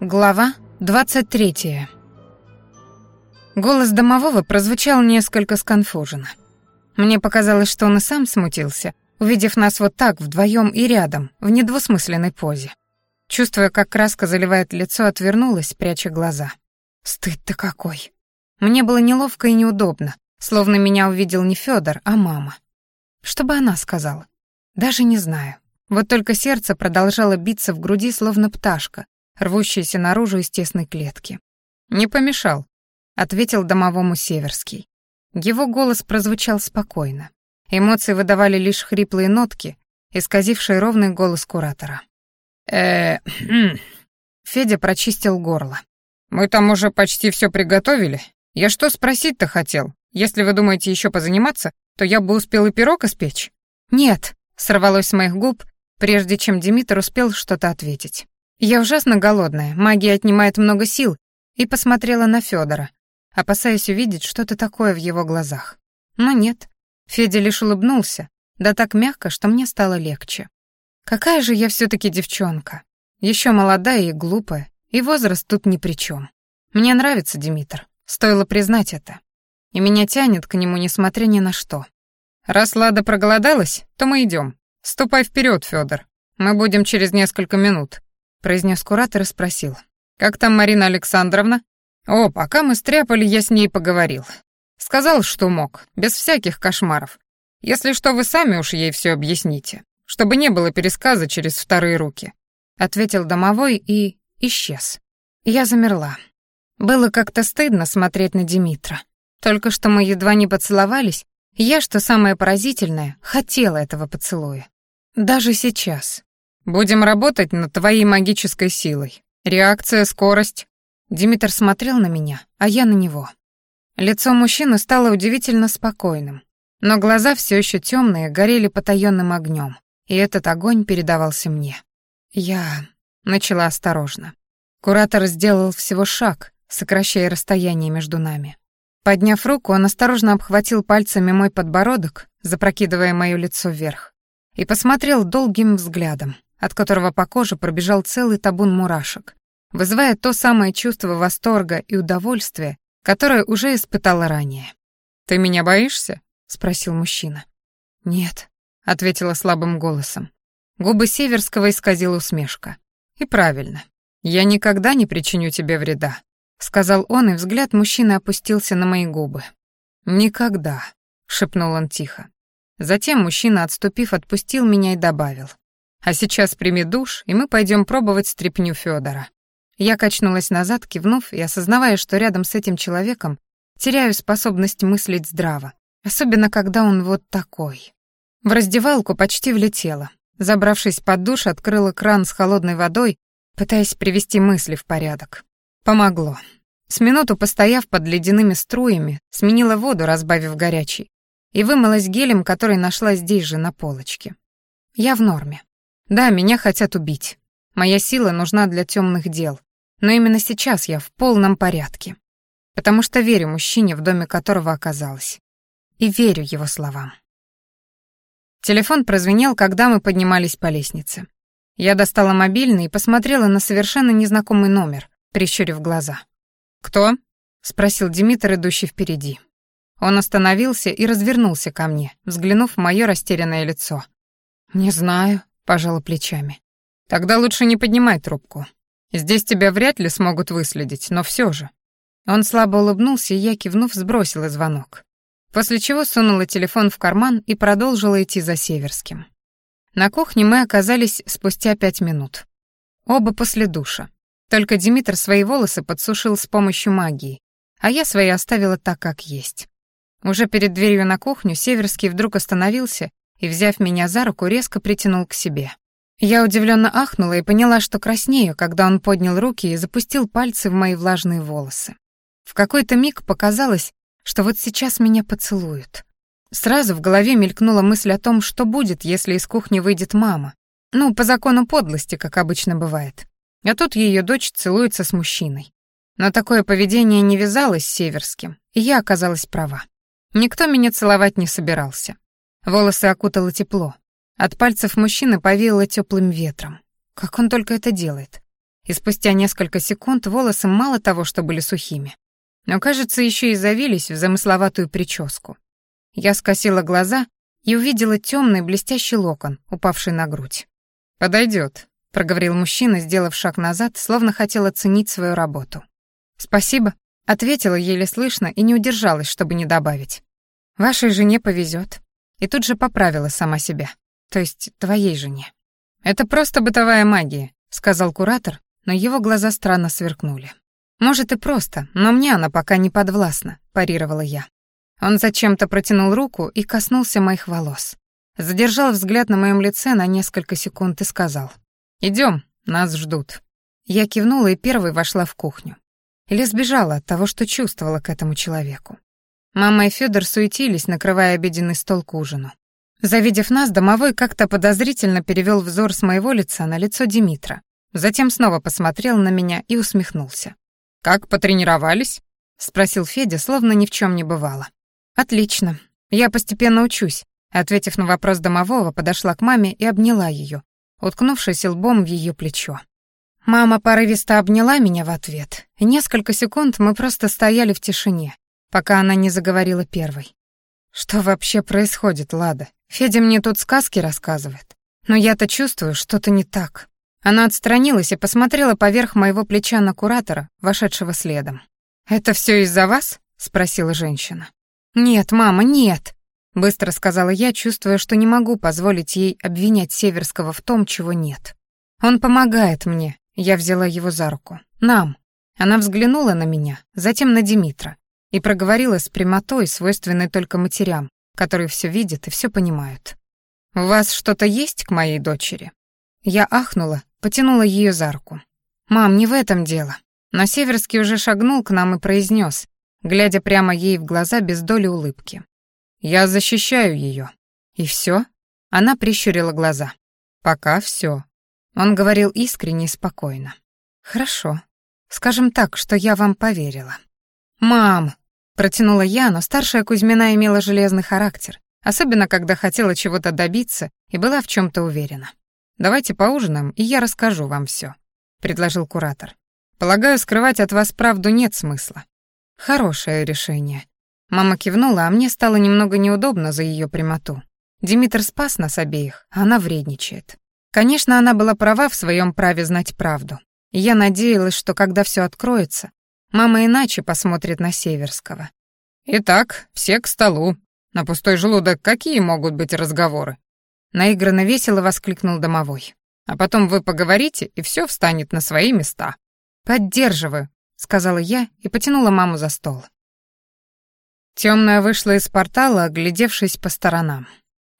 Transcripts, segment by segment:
Глава 23. Голос домового прозвучал несколько сконфуженно. Мне показалось, что он и сам смутился, увидев нас вот так вдвоем и рядом, в недвусмысленной позе. Чувствуя, как краска заливает лицо, отвернулась, пряча глаза. Стыд-то какой. Мне было неловко и неудобно, словно меня увидел не Федор, а мама. Что бы она сказала? Даже не знаю. Вот только сердце продолжало биться в груди, словно пташка, рвущийся наружу из тесной клетки. «Не помешал», — ответил домовому Северский. Его голос прозвучал спокойно. Эмоции выдавали лишь хриплые нотки, исказившие ровный голос куратора. э Федя прочистил горло. «Мы там уже почти все приготовили. Я что спросить-то хотел? Если вы думаете еще позаниматься, то я бы успел и пирог испечь». «Нет», — сорвалось с моих губ, прежде чем Димитр успел что-то ответить. Я ужасно голодная, магия отнимает много сил, и посмотрела на Федора, опасаясь увидеть что-то такое в его глазах. Но нет, Федя лишь улыбнулся, да так мягко, что мне стало легче. Какая же я все таки девчонка. Еще молодая и глупая, и возраст тут ни при чем. Мне нравится Димитр, стоило признать это. И меня тянет к нему, несмотря ни на что. Раз Лада проголодалась, то мы идем. Ступай вперед, Федор. Мы будем через несколько минут произнес куратор и спросил. «Как там Марина Александровна?» «О, пока мы стряпали, я с ней поговорил. Сказал, что мог, без всяких кошмаров. Если что, вы сами уж ей все объясните, чтобы не было пересказа через вторые руки», ответил домовой и исчез. Я замерла. Было как-то стыдно смотреть на Димитра. Только что мы едва не поцеловались, я, что самое поразительное, хотела этого поцелуя. Даже сейчас, Будем работать над твоей магической силой. Реакция, скорость. Димитр смотрел на меня, а я на него. Лицо мужчины стало удивительно спокойным, но глаза все еще темные, горели потаенным огнем, и этот огонь передавался мне. Я начала осторожно. Куратор сделал всего шаг, сокращая расстояние между нами. Подняв руку, он осторожно обхватил пальцами мой подбородок, запрокидывая моё лицо вверх, и посмотрел долгим взглядом, от которого по коже пробежал целый табун мурашек, вызывая то самое чувство восторга и удовольствия, которое уже испытала ранее. «Ты меня боишься?» — спросил мужчина. «Нет», — ответила слабым голосом. Губы Северского исказила усмешка. «И правильно. Я никогда не причиню тебе вреда», — сказал он, и взгляд мужчины опустился на мои губы. «Никогда», — шепнул он тихо. Затем мужчина, отступив, отпустил меня и добавил. А сейчас прими душ, и мы пойдем пробовать стряпню Федора. Я качнулась назад, кивнув и осознавая, что рядом с этим человеком теряю способность мыслить здраво, особенно когда он вот такой. В раздевалку почти влетела. Забравшись под душ, открыла кран с холодной водой, пытаясь привести мысли в порядок. Помогло. С минуту постояв под ледяными струями, сменила воду, разбавив горячей, и вымылась гелем, который нашла здесь же на полочке. Я в норме. Да, меня хотят убить. Моя сила нужна для темных дел. Но именно сейчас я в полном порядке. Потому что верю мужчине, в доме которого оказалась. И верю его словам. Телефон прозвенел, когда мы поднимались по лестнице. Я достала мобильный и посмотрела на совершенно незнакомый номер, прищурив глаза. «Кто?» — спросил Димитр, идущий впереди. Он остановился и развернулся ко мне, взглянув в моё растерянное лицо. «Не знаю», пожала плечами. Тогда лучше не поднимай трубку. Здесь тебя вряд ли смогут выследить, но все же. Он слабо улыбнулся, и я, кивнув, сбросила звонок. После чего сунула телефон в карман и продолжила идти за Северским. На кухне мы оказались спустя пять минут. Оба после душа. Только Димитр свои волосы подсушил с помощью магии, а я свои оставила так, как есть. Уже перед дверью на кухню Северский вдруг остановился и, взяв меня за руку, резко притянул к себе. Я удивленно ахнула и поняла, что краснею, когда он поднял руки и запустил пальцы в мои влажные волосы. В какой-то миг показалось, что вот сейчас меня поцелуют. Сразу в голове мелькнула мысль о том, что будет, если из кухни выйдет мама. Ну, по закону подлости, как обычно бывает. А тут ее дочь целуется с мужчиной. Но такое поведение не вязалось с Северским, и я оказалась права. Никто меня целовать не собирался. Волосы окутало тепло. От пальцев мужчины повеяло теплым ветром. Как он только это делает? и спустя несколько секунд волосы мало того, что были сухими, но, кажется, еще и завились в замысловатую прическу. Я скосила глаза и увидела темный блестящий локон, упавший на грудь. «Подойдет», — проговорил мужчина, сделав шаг назад, словно хотел оценить свою работу. «Спасибо», — ответила еле слышно и не удержалась, чтобы не добавить. «Вашей жене повезет. И тут же поправила сама себя. То есть твоей жене. «Это просто бытовая магия», — сказал куратор, но его глаза странно сверкнули. «Может и просто, но мне она пока не подвластна», — парировала я. Он зачем-то протянул руку и коснулся моих волос. Задержал взгляд на моем лице на несколько секунд и сказал. «Идем, нас ждут». Я кивнула и первой вошла в кухню. Или сбежала от того, что чувствовала к этому человеку. Мама и Федор суетились, накрывая обеденный стол к ужину. Завидев нас, домовой как-то подозрительно перевел взор с моего лица на лицо Димитра. Затем снова посмотрел на меня и усмехнулся. «Как потренировались?» — спросил Федя, словно ни в чем не бывало. «Отлично. Я постепенно учусь», — ответив на вопрос домового, подошла к маме и обняла ее, уткнувшись лбом в ее плечо. Мама порывисто обняла меня в ответ, несколько секунд мы просто стояли в тишине, пока она не заговорила первой. «Что вообще происходит, Лада? Федя мне тут сказки рассказывает. Но я-то чувствую, что-то не так». Она отстранилась и посмотрела поверх моего плеча на куратора, вошедшего следом. «Это все из-за вас?» — спросила женщина. «Нет, мама, нет», — быстро сказала я, чувствуя, что не могу позволить ей обвинять Северского в том, чего нет. «Он помогает мне», — я взяла его за руку. «Нам». Она взглянула на меня, затем на Димитра и проговорила с прямотой, свойственной только матерям, которые все видят и все понимают. «У вас что-то есть к моей дочери?» Я ахнула, потянула ее за руку. «Мам, не в этом дело». Но Северский уже шагнул к нам и произнес, глядя прямо ей в глаза без доли улыбки. «Я защищаю ее». «И все?» Она прищурила глаза. «Пока все». Он говорил искренне и спокойно. «Хорошо. Скажем так, что я вам поверила». «Мам!» — протянула я, но старшая Кузьмина имела железный характер, особенно когда хотела чего-то добиться и была в чем то уверена. «Давайте поужинаем, и я расскажу вам все, предложил куратор. «Полагаю, скрывать от вас правду нет смысла». «Хорошее решение». Мама кивнула, а мне стало немного неудобно за ее прямоту. Димитр спас нас обеих, а она вредничает. Конечно, она была права в своем праве знать правду. Я надеялась, что когда все откроется, Мама иначе посмотрит на Северского. «Итак, все к столу. На пустой желудок какие могут быть разговоры?» Наигранно весело воскликнул домовой. «А потом вы поговорите, и все встанет на свои места». «Поддерживаю», — сказала я и потянула маму за стол. Темная вышла из портала, оглядевшись по сторонам.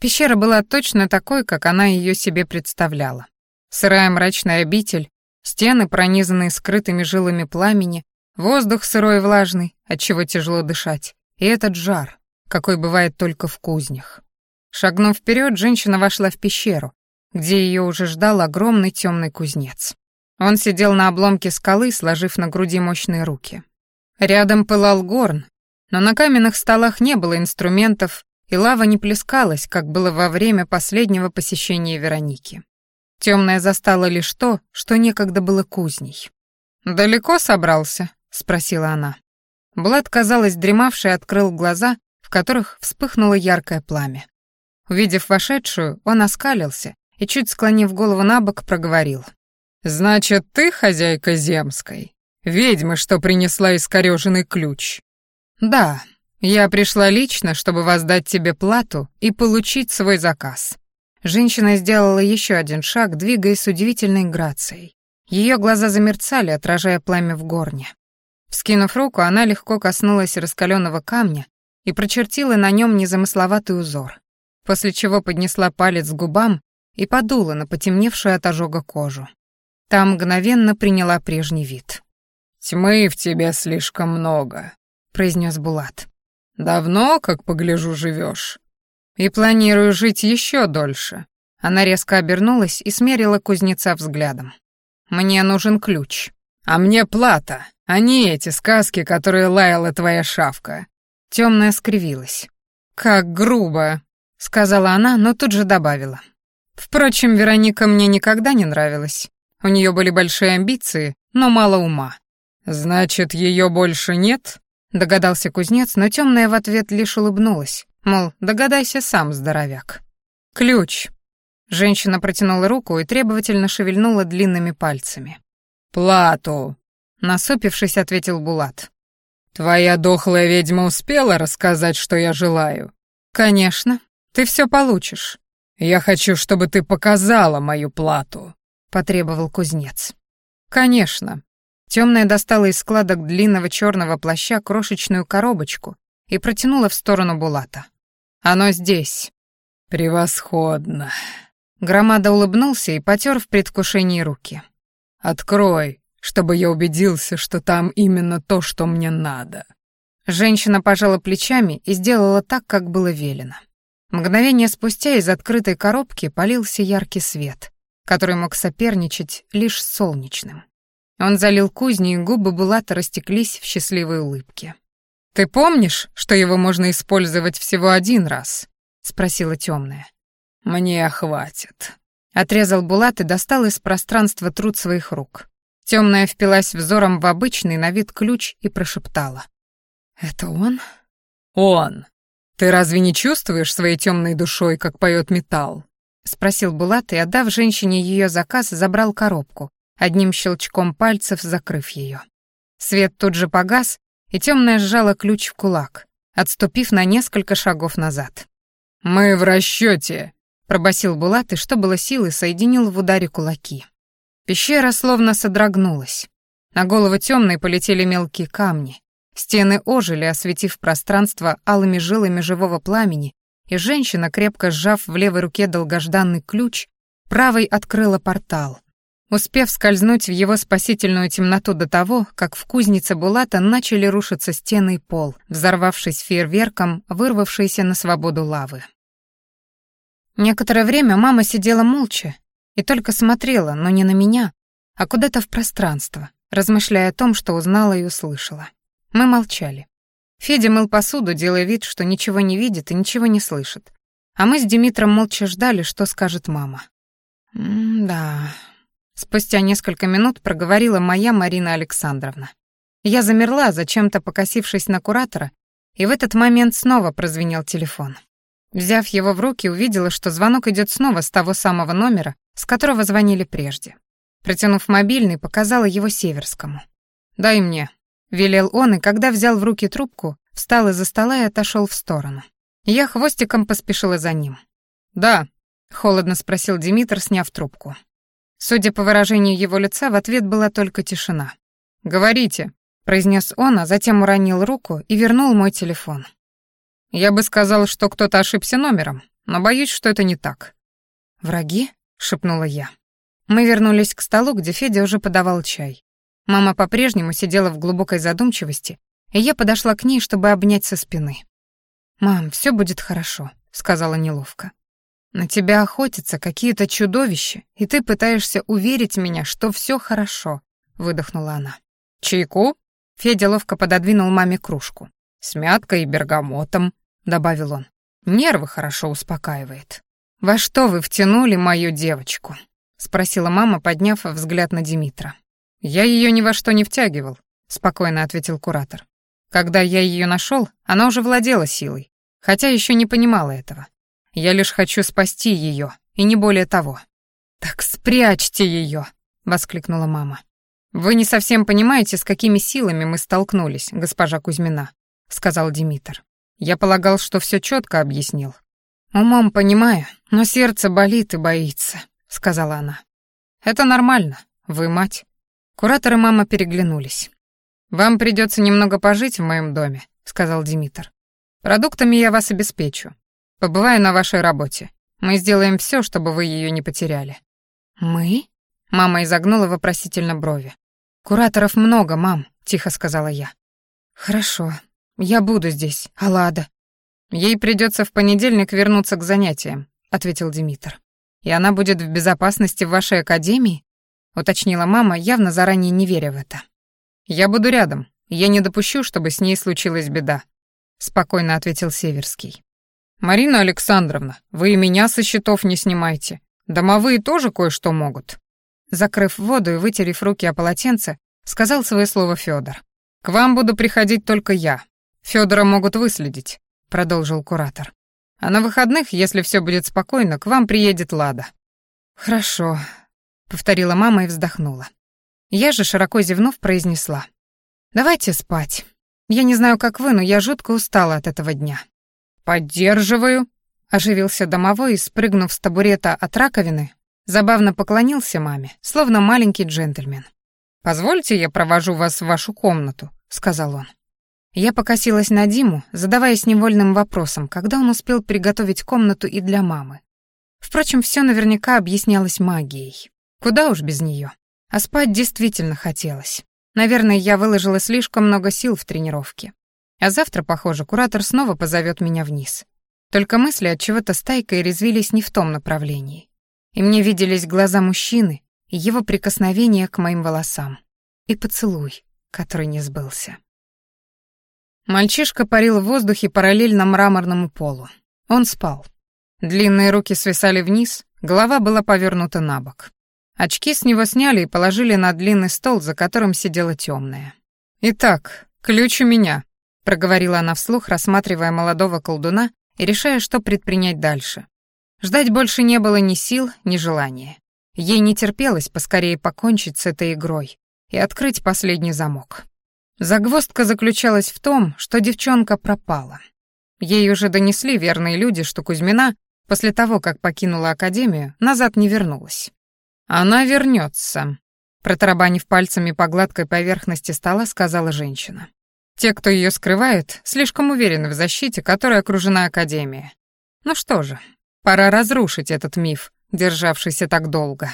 Пещера была точно такой, как она ее себе представляла. Сырая мрачная обитель, стены, пронизанные скрытыми жилами пламени, Воздух сырой и влажный, отчего тяжело дышать. И этот жар, какой бывает только в кузнях. Шагнув вперед, женщина вошла в пещеру, где ее уже ждал огромный темный кузнец. Он сидел на обломке скалы, сложив на груди мощные руки. Рядом пылал горн, но на каменных столах не было инструментов, и лава не плескалась, как было во время последнего посещения Вероники. Темная застала лишь то, что некогда было кузней. «Далеко собрался?» — спросила она. Блад, казалось, дремавший, открыл глаза, в которых вспыхнуло яркое пламя. Увидев вошедшую, он оскалился и, чуть склонив голову на бок, проговорил. «Значит, ты хозяйка земской? Ведьма, что принесла искорёженный ключ?» «Да, я пришла лично, чтобы воздать тебе плату и получить свой заказ». Женщина сделала еще один шаг, двигаясь с удивительной грацией. Ее глаза замерцали, отражая пламя в горне. Вскинув руку, она легко коснулась раскаленного камня и прочертила на нем незамысловатый узор, после чего поднесла палец к губам и подула на потемневшую от ожога кожу. Та мгновенно приняла прежний вид. «Тьмы в тебе слишком много», — произнес Булат. «Давно, как погляжу, живешь. И планирую жить еще дольше». Она резко обернулась и смерила кузнеца взглядом. «Мне нужен ключ. А мне плата», а не эти сказки, которые лаяла твоя шавка». Темная скривилась. «Как грубо», — сказала она, но тут же добавила. «Впрочем, Вероника мне никогда не нравилась. У нее были большие амбиции, но мало ума. «Значит, ее больше нет?» — догадался кузнец, но темная в ответ лишь улыбнулась, мол, догадайся сам, здоровяк. «Ключ». Женщина протянула руку и требовательно шевельнула длинными пальцами. «Плату», — насупившись, ответил Булат. «Твоя дохлая ведьма успела рассказать, что я желаю?» «Конечно. Ты все получишь». «Я хочу, чтобы ты показала мою плату», — потребовал кузнец. «Конечно». Темная достала из складок длинного черного плаща крошечную коробочку и протянула в сторону Булата. «Оно здесь». «Превосходно». Громада улыбнулся и потер в предвкушении руки. «Открой, чтобы я убедился, что там именно то, что мне надо». Женщина пожала плечами и сделала так, как было велено. Мгновение спустя из открытой коробки полился яркий свет, который мог соперничать лишь с солнечным. Он залил кузни, и губы Булата растеклись в счастливой улыбке. «Ты помнишь, что его можно использовать всего один раз?» — спросила темная. «Мне хватит», — отрезал Булат и достал из пространства труд своих рук. Темная впилась взором в обычный на вид ключ и прошептала. «Это он?» «Он. Ты разве не чувствуешь своей темной душой, как поет металл?» — спросил Булат и, отдав женщине ее заказ, забрал коробку, одним щелчком пальцев закрыв ее. Свет тут же погас, и темная сжала ключ в кулак, отступив на несколько шагов назад. «Мы в расчете, пробасил Булат и, что было силы, соединил в ударе кулаки. Пещера словно содрогнулась. На голову темной полетели мелкие камни. Стены ожили, осветив пространство алыми жилами живого пламени, и женщина, крепко сжав в левой руке долгожданный ключ, правой открыла портал, успев скользнуть в его спасительную темноту до того, как в кузнице Булата начали рушиться стены и пол, взорвавшись фейерверком, вырвавшейся на свободу лавы. Некоторое время мама сидела молча и только смотрела, но не на меня, а куда-то в пространство, размышляя о том, что узнала и услышала. Мы молчали. Федя мыл посуду, делая вид, что ничего не видит и ничего не слышит. А мы с Димитром молча ждали, что скажет мама. «М-да...» Спустя несколько минут проговорила моя Марина Александровна. Я замерла, зачем-то покосившись на куратора, и в этот момент снова прозвенел телефон. Взяв его в руки, увидела, что звонок идет снова с того самого номера, с которого звонили прежде. Протянув мобильный, показала его Северскому. «Дай мне», — велел он, и когда взял в руки трубку, встал из-за стола и отошел в сторону. Я хвостиком поспешила за ним. «Да», — холодно спросил Димитр, сняв трубку. Судя по выражению его лица, в ответ была только тишина. «Говорите», — произнес он, а затем уронил руку и вернул мой телефон. Я бы сказал, что кто-то ошибся номером, но боюсь, что это не так. «Враги?» — шепнула я. Мы вернулись к столу, где Федя уже подавал чай. Мама по-прежнему сидела в глубокой задумчивости, и я подошла к ней, чтобы обнять со спины. «Мам, все будет хорошо», — сказала неловко. «На тебя охотятся какие-то чудовища, и ты пытаешься уверить меня, что все хорошо», — выдохнула она. «Чайку?» — Федя ловко пододвинул маме кружку. «С мяткой и бергамотом», — добавил он. «Нервы хорошо успокаивает». «Во что вы втянули мою девочку?» — спросила мама, подняв взгляд на Димитра. «Я ее ни во что не втягивал», — спокойно ответил куратор. «Когда я ее нашел, она уже владела силой, хотя еще не понимала этого. Я лишь хочу спасти ее, и не более того». «Так спрячьте ее!» — воскликнула мама. «Вы не совсем понимаете, с какими силами мы столкнулись, госпожа Кузьмина», — сказал Димитр. «Я полагал, что все четко объяснил». «Умом понимаю, но сердце болит и боится», — сказала она. «Это нормально. Вы мать». Куратор и мама переглянулись. «Вам придется немного пожить в моем доме», — сказал Димитр. «Продуктами я вас обеспечу. Побываю на вашей работе. Мы сделаем все, чтобы вы ее не потеряли». «Мы?» — мама изогнула вопросительно брови. «Кураторов много, мам», — тихо сказала я. «Хорошо, «Я буду здесь, Алада». «Ей придется в понедельник вернуться к занятиям», — ответил Димитр. «И она будет в безопасности в вашей академии?» — уточнила мама, явно заранее не веря в это. «Я буду рядом. Я не допущу, чтобы с ней случилась беда», — спокойно ответил Северский. «Марина Александровна, вы и меня со счетов не снимайте. Домовые тоже кое-что могут». Закрыв воду и вытерев руки о полотенце, сказал свое слово Федор. «К вам буду приходить только я. Федора могут выследить», — продолжил куратор. «А на выходных, если все будет спокойно, к вам приедет Лада». «Хорошо», — повторила мама и вздохнула. Я же, широко зевнув, произнесла. «Давайте спать. Я не знаю, как вы, но я жутко устала от этого дня». «Поддерживаю», — оживился домовой и, спрыгнув с табурета от раковины, забавно поклонился маме, словно маленький джентльмен. «Позвольте, я провожу вас в вашу комнату», — сказал он. Я покосилась на Диму, задаваясь невольным вопросом, когда он успел приготовить комнату и для мамы. Впрочем, все наверняка объяснялось магией. Куда уж без нее. А спать действительно хотелось. Наверное, я выложила слишком много сил в тренировке. А завтра, похоже, куратор снова позовет меня вниз. Только мысли от чего-то стайкой резвились не в том направлении. И мне виделись глаза мужчины и его прикосновение к моим волосам. И поцелуй, который не сбылся. Мальчишка парил в воздухе параллельно мраморному полу. Он спал. Длинные руки свисали вниз, голова была повернута на бок. Очки с него сняли и положили на длинный стол, за которым сидела темная. «Итак, ключ у меня», — проговорила она вслух, рассматривая молодого колдуна и решая, что предпринять дальше. Ждать больше не было ни сил, ни желания. Ей не терпелось поскорее покончить с этой игрой и открыть последний замок. Загвоздка заключалась в том, что девчонка пропала. Ей уже донесли верные люди, что Кузьмина, после того, как покинула академию, назад не вернулась. «Она вернется», — протарабанив пальцами по гладкой поверхности стола, сказала женщина. «Те, кто ее скрывает, слишком уверены в защите, которой окружена Академия. Ну что же, пора разрушить этот миф, державшийся так долго».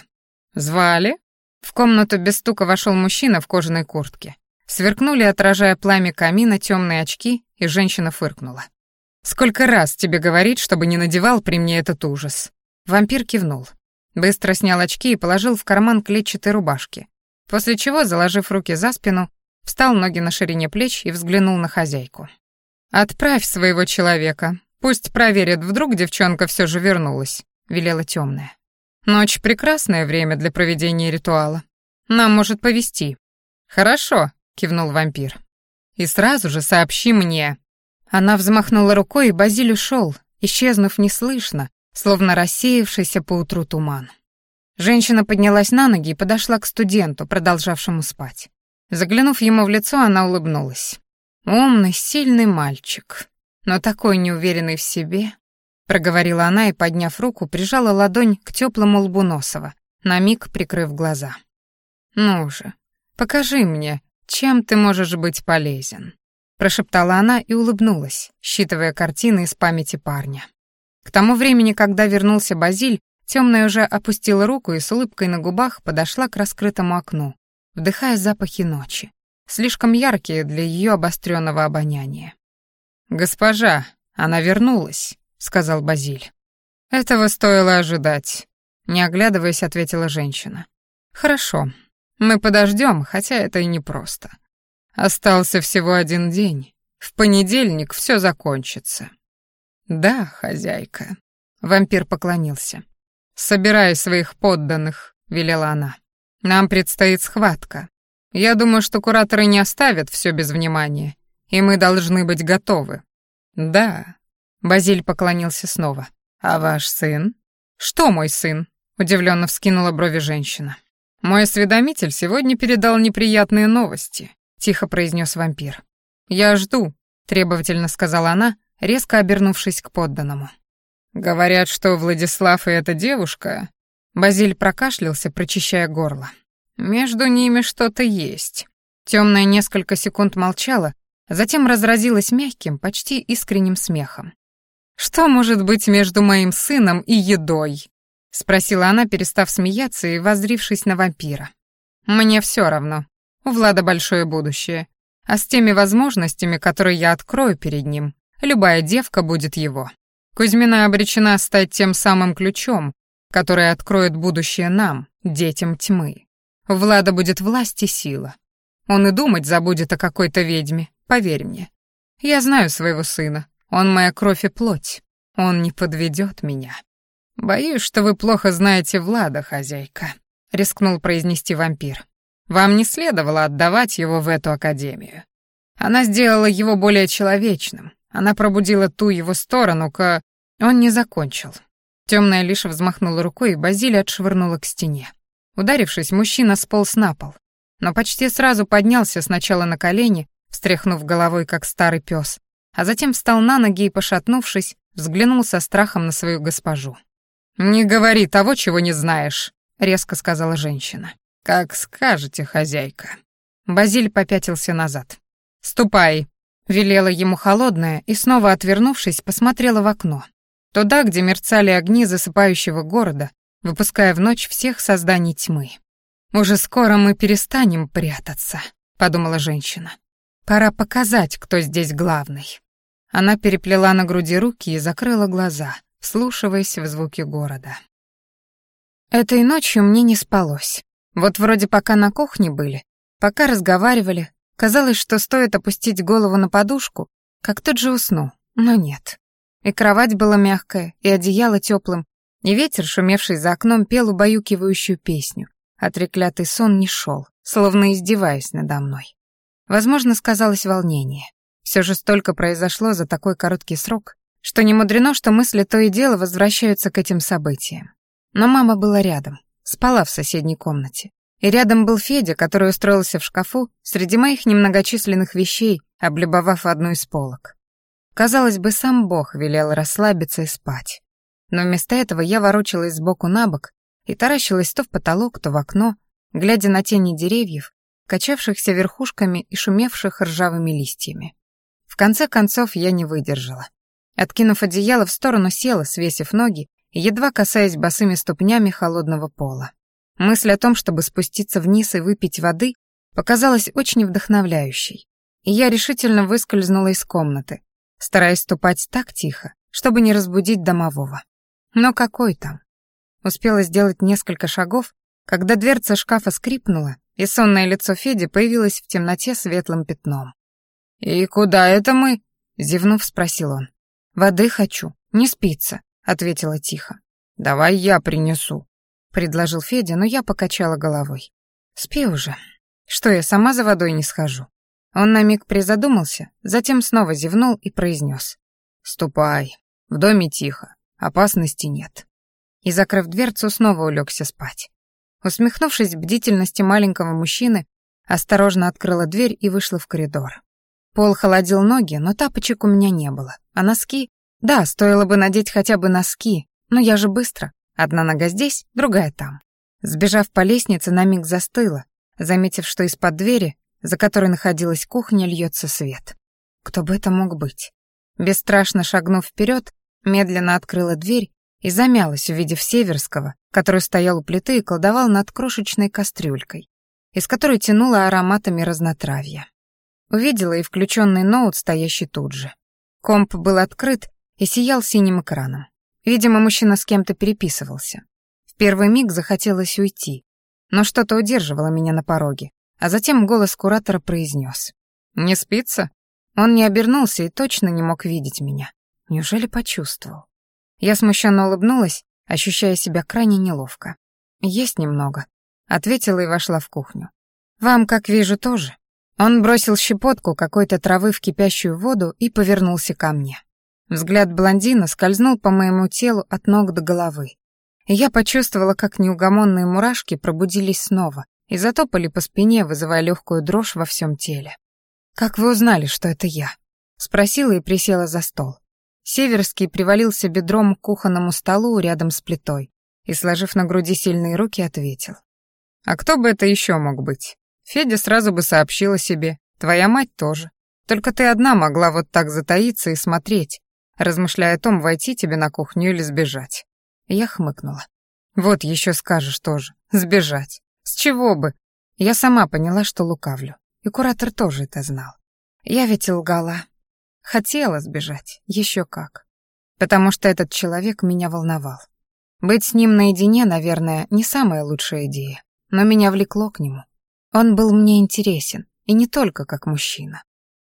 «Звали?» В комнату без стука вошел мужчина в кожаной куртке. Сверкнули, отражая пламя камина, темные очки, и женщина фыркнула. «Сколько раз тебе говорить, чтобы не надевал при мне этот ужас?» Вампир кивнул. Быстро снял очки и положил в карман клетчатой рубашки, после чего, заложив руки за спину, встал ноги на ширине плеч и взглянул на хозяйку. «Отправь своего человека, пусть проверит, вдруг девчонка все же вернулась», — велела темная. «Ночь — прекрасное время для проведения ритуала. Нам может повести. «Хорошо», — кивнул вампир. «И сразу же сообщи мне». Она взмахнула рукой, и Базиль ушел, исчезнув неслышно, словно рассеявшийся поутру туман. Женщина поднялась на ноги и подошла к студенту, продолжавшему спать. Заглянув ему в лицо, она улыбнулась. «Умный, сильный мальчик, но такой неуверенный в себе», — проговорила она и, подняв руку, прижала ладонь к теплому лбу Носова, на миг прикрыв глаза. «Ну же, покажи мне, чем ты можешь быть полезен», — прошептала она и улыбнулась, считывая картины из памяти парня. К тому времени, когда вернулся Базиль, темная уже опустила руку и с улыбкой на губах подошла к раскрытому окну, вдыхая запахи ночи, слишком яркие для ее обостренного обоняния. «Госпожа, она вернулась», — сказал Базиль. «Этого стоило ожидать», — не оглядываясь, ответила женщина. «Хорошо, мы подождем, хотя это и непросто. Остался всего один день. В понедельник все закончится». «Да, хозяйка». Вампир поклонился. «Собирай своих подданных», — велела она. «Нам предстоит схватка. Я думаю, что кураторы не оставят все без внимания, и мы должны быть готовы». «Да». Базиль поклонился снова. «А ваш сын?» «Что мой сын?» — удивленно вскинула брови женщина. «Мой осведомитель сегодня передал неприятные новости», — тихо произнес вампир. «Я жду», — требовательно сказала она, резко обернувшись к подданному. «Говорят, что Владислав и эта девушка...» Базиль прокашлялся, прочищая горло. «Между ними что-то есть». Темная несколько секунд молчала, затем разразилась мягким, почти искренним смехом. «Что может быть между моим сыном и едой?» — спросила она, перестав смеяться и воззрившись на вампира. «Мне все равно. У Влада большое будущее. А с теми возможностями, которые я открою перед ним, любая девка будет его. Кузьмина обречена стать тем самым ключом, который откроет будущее нам, детям тьмы. У Влада будет власть и сила. Он и думать забудет о какой-то ведьме, поверь мне. Я знаю своего сына, он моя кровь и плоть. Он не подведет меня. Боюсь, что вы плохо знаете Влада, хозяйка. рискнул произнести вампир. «Вам не следовало отдавать его в эту академию. Она сделала его более человечным. Она пробудила ту его сторону, к... Он не закончил. Темная лишь взмахнула рукой, и Базилия отшвырнула к стене. Ударившись, мужчина сполз на пол, но почти сразу поднялся сначала на колени, встряхнув головой, как старый пес, а затем встал на ноги и, пошатнувшись, взглянул со страхом на свою госпожу. «Не говори того, чего не знаешь», — резко сказала женщина. «Как скажете, хозяйка». Базиль попятился назад. «Ступай», — велела ему холодная и, снова отвернувшись, посмотрела в окно. Туда, где мерцали огни засыпающего города, выпуская в ночь всех созданий тьмы. «Уже скоро мы перестанем прятаться», — подумала женщина. «Пора показать, кто здесь главный». Она переплела на груди руки и закрыла глаза, вслушиваясь в звуки города. Этой ночью мне не спалось. Вот вроде пока на кухне были, пока разговаривали, казалось, что стоит опустить голову на подушку, как тут же усну, но нет. И кровать была мягкая, и одеяло теплым, и ветер, шумевший за окном, пел убаюкивающую песню, а треклятый сон не шел, словно издеваясь надо мной. Возможно, сказалось волнение. Все же столько произошло за такой короткий срок, что не мудрено, что мысли то и дело возвращаются к этим событиям. Но мама была рядом, спала в соседней комнате. И рядом был Федя, который устроился в шкафу среди моих немногочисленных вещей, облюбовав одну из полок. Казалось бы, сам Бог велел расслабиться и спать. Но вместо этого я ворочалась сбоку на бок и таращилась то в потолок, то в окно, глядя на тени деревьев, качавшихся верхушками и шумевших ржавыми листьями. В конце концов я не выдержала. Откинув одеяло в сторону, села, свесив ноги, едва касаясь босыми ступнями холодного пола. Мысль о том, чтобы спуститься вниз и выпить воды, показалась очень вдохновляющей. И я решительно выскользнула из комнаты, стараясь ступать так тихо, чтобы не разбудить домового. Но какой там? Успела сделать несколько шагов, когда дверца шкафа скрипнула, и сонное лицо Феди появилось в темноте светлым пятном. «И куда это мы?» — зевнув, спросил он. «Воды хочу, не спится», — ответила тихо. «Давай я принесу», — предложил Федя, но я покачала головой. «Спи уже. Что, я сама за водой не схожу?» Он на миг призадумался, затем снова зевнул и произнес. «Ступай. В доме тихо. Опасности нет» и, закрыв дверцу, снова улегся спать. Усмехнувшись бдительности маленького мужчины, осторожно открыла дверь и вышла в коридор. Пол холодил ноги, но тапочек у меня не было. А носки? Да, стоило бы надеть хотя бы носки, но я же быстро. Одна нога здесь, другая там. Сбежав по лестнице, на миг застыла, заметив, что из-под двери, за которой находилась кухня, льется свет. Кто бы это мог быть? Бесстрашно шагнув вперед, медленно открыла дверь и замялась, увидев Северского, который стоял у плиты и колдовал над крошечной кастрюлькой, из которой тянуло ароматами разнотравья. Увидела и включенный ноут, стоящий тут же. Комп был открыт и сиял синим экраном. Видимо, мужчина с кем-то переписывался. В первый миг захотелось уйти, но что-то удерживало меня на пороге, а затем голос куратора произнес. «Не спится?» Он не обернулся и точно не мог видеть меня. Неужели почувствовал? Я смущенно улыбнулась, ощущая себя крайне неловко. «Есть немного», — ответила и вошла в кухню. «Вам, как вижу, тоже». Он бросил щепотку какой-то травы в кипящую воду и повернулся ко мне. Взгляд блондина скользнул по моему телу от ног до головы. Я почувствовала, как неугомонные мурашки пробудились снова и затопали по спине, вызывая легкую дрожь во всем теле. «Как вы узнали, что это я?» — спросила и присела за стол. Северский привалился бедром к кухонному столу рядом с плитой и, сложив на груди сильные руки, ответил. «А кто бы это еще мог быть? Федя сразу бы сообщила себе, твоя мать тоже. Только ты одна могла вот так затаиться и смотреть, размышляя о том, войти тебе на кухню или сбежать». Я хмыкнула. «Вот еще скажешь тоже, сбежать. С чего бы?» Я сама поняла, что лукавлю, и куратор тоже это знал. Я ведь лгала, Хотела сбежать, еще как. Потому что этот человек меня волновал. Быть с ним наедине, наверное, не самая лучшая идея, но меня влекло к нему. Он был мне интересен, и не только как мужчина.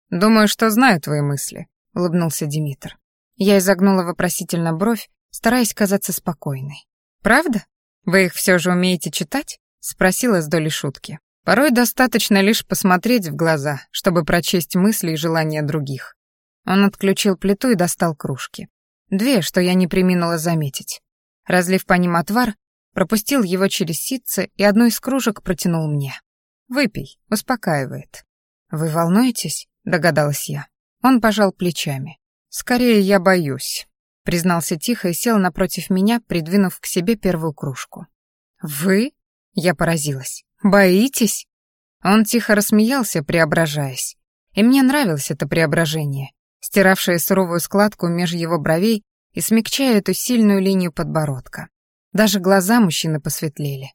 «Думаю, что знаю твои мысли», — улыбнулся Димитр. Я изогнула вопросительно бровь, стараясь казаться спокойной. «Правда? Вы их все же умеете читать?» — спросила с долей шутки. Порой достаточно лишь посмотреть в глаза, чтобы прочесть мысли и желания других. Он отключил плиту и достал кружки. Две, что я не приминула заметить. Разлив по ним отвар, пропустил его через ситце и одну из кружек протянул мне. «Выпей, успокаивает». «Вы волнуетесь?» — догадалась я. Он пожал плечами. «Скорее я боюсь», — признался тихо и сел напротив меня, придвинув к себе первую кружку. «Вы?» — я поразилась. «Боитесь?» Он тихо рассмеялся, преображаясь. И мне нравилось это преображение, стиравшее суровую складку меж его бровей и смягчая эту сильную линию подбородка. Даже глаза мужчины посветлели.